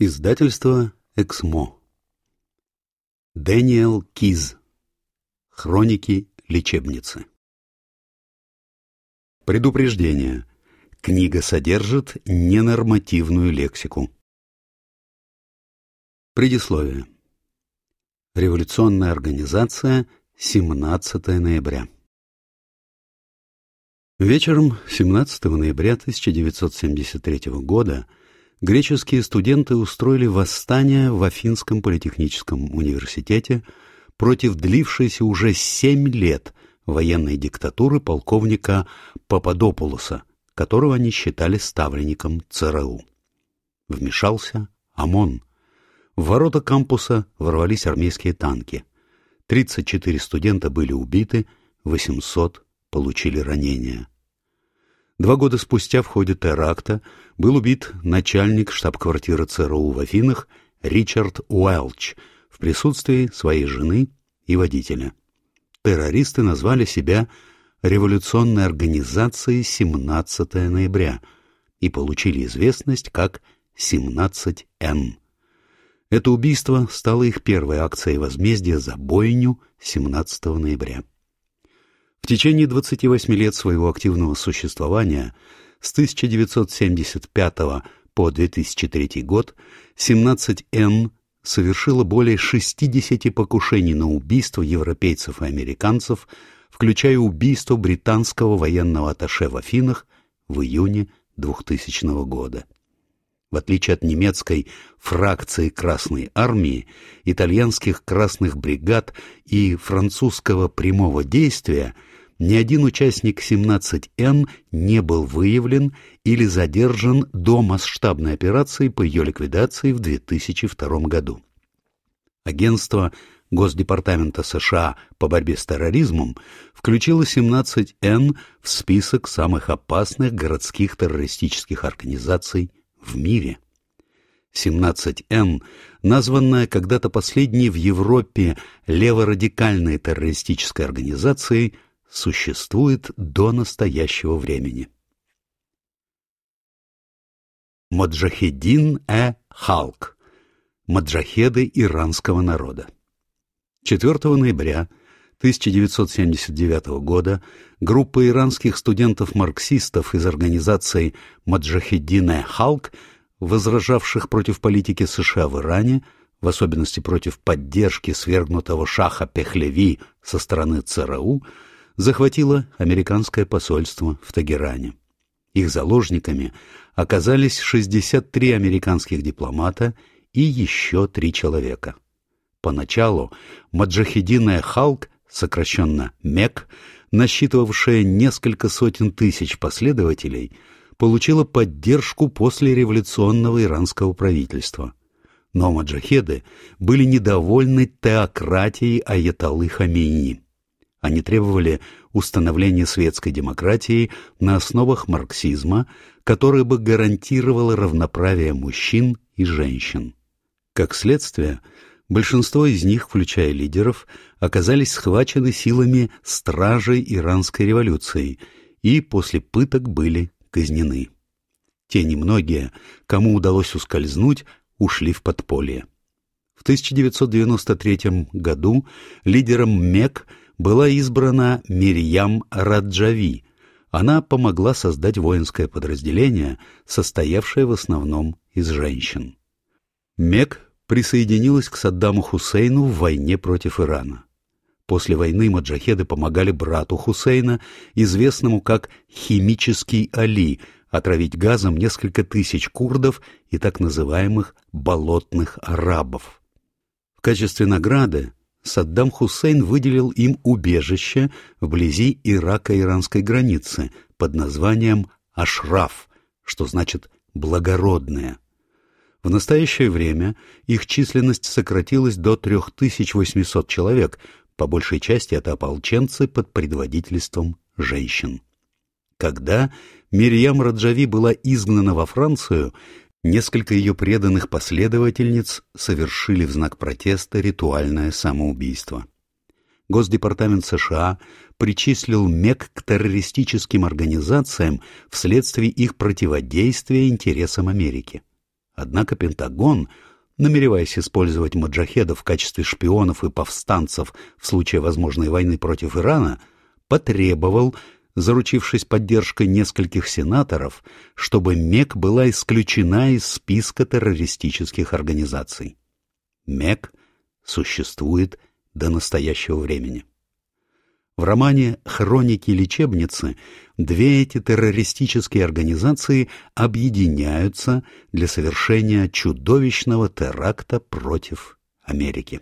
Издательство «Эксмо». Дэниел Киз. Хроники лечебницы. Предупреждение. Книга содержит ненормативную лексику. Предисловие. Революционная организация, 17 ноября. Вечером 17 ноября 1973 года греческие студенты устроили восстание в Афинском политехническом университете против длившейся уже семь лет военной диктатуры полковника Пападопулоса, которого они считали ставленником ЦРУ. Вмешался ОМОН. В ворота кампуса ворвались армейские танки. 34 студента были убиты, 800 получили ранения. Два года спустя в ходе теракта был убит начальник штаб-квартиры ЦРУ в Афинах Ричард Уэлч в присутствии своей жены и водителя. Террористы назвали себя революционной организацией 17 ноября и получили известность как 17Н. Это убийство стало их первой акцией возмездия за бойню 17 ноября. В течение 28 лет своего активного существования с 1975 по 2003 год 17Н совершила более 60 покушений на убийство европейцев и американцев, включая убийство британского военного атташе в Афинах в июне 2000 года. В отличие от немецкой фракции Красной Армии, итальянских Красных бригад и французского прямого действия – ни один участник 17Н не был выявлен или задержан до масштабной операции по ее ликвидации в 2002 году. Агентство Госдепартамента США по борьбе с терроризмом включило 17Н в список самых опасных городских террористических организаций в мире. 17Н, названная когда-то последней в Европе леворадикальной террористической организацией, существует до настоящего времени. Маджахедин-э-Халк. Маджахеды иранского народа. 4 ноября 1979 года группа иранских студентов-марксистов из организации Маджахедин-э-Халк, возражавших против политики США в Иране, в особенности против поддержки свергнутого шаха Пехлеви со стороны ЦРУ, захватило американское посольство в Тагеране. Их заложниками оказались 63 американских дипломата и еще три человека. Поначалу Маджахединая Халк, сокращенно МЕК, насчитывавшая несколько сотен тысяч последователей, получила поддержку после революционного иранского правительства. Но маджахеды были недовольны теократией Аятоллы Хамейни. Они требовали установления светской демократии на основах марксизма, которое бы гарантировало равноправие мужчин и женщин. Как следствие, большинство из них, включая лидеров, оказались схвачены силами стражей иранской революции и после пыток были казнены. Те немногие, кому удалось ускользнуть, ушли в подполье. В 1993 году лидером МЕК – была избрана Мирьям Раджави. Она помогла создать воинское подразделение, состоявшее в основном из женщин. Мек присоединилась к Саддаму Хусейну в войне против Ирана. После войны маджахеды помогали брату Хусейна, известному как «химический Али», отравить газом несколько тысяч курдов и так называемых «болотных арабов». В качестве награды Саддам Хусейн выделил им убежище вблизи Ирако-иранской границы под названием Ашраф, что значит «благородное». В настоящее время их численность сократилась до 3800 человек, по большей части это ополченцы под предводительством женщин. Когда Мирьям Раджави была изгнана во Францию, Несколько ее преданных последовательниц совершили в знак протеста ритуальное самоубийство. Госдепартамент США причислил МЕК к террористическим организациям вследствие их противодействия интересам Америки. Однако Пентагон, намереваясь использовать маджахедов в качестве шпионов и повстанцев в случае возможной войны против Ирана, потребовал, заручившись поддержкой нескольких сенаторов, чтобы МЕК была исключена из списка террористических организаций. МЕК существует до настоящего времени. В романе «Хроники лечебницы» две эти террористические организации объединяются для совершения чудовищного теракта против Америки.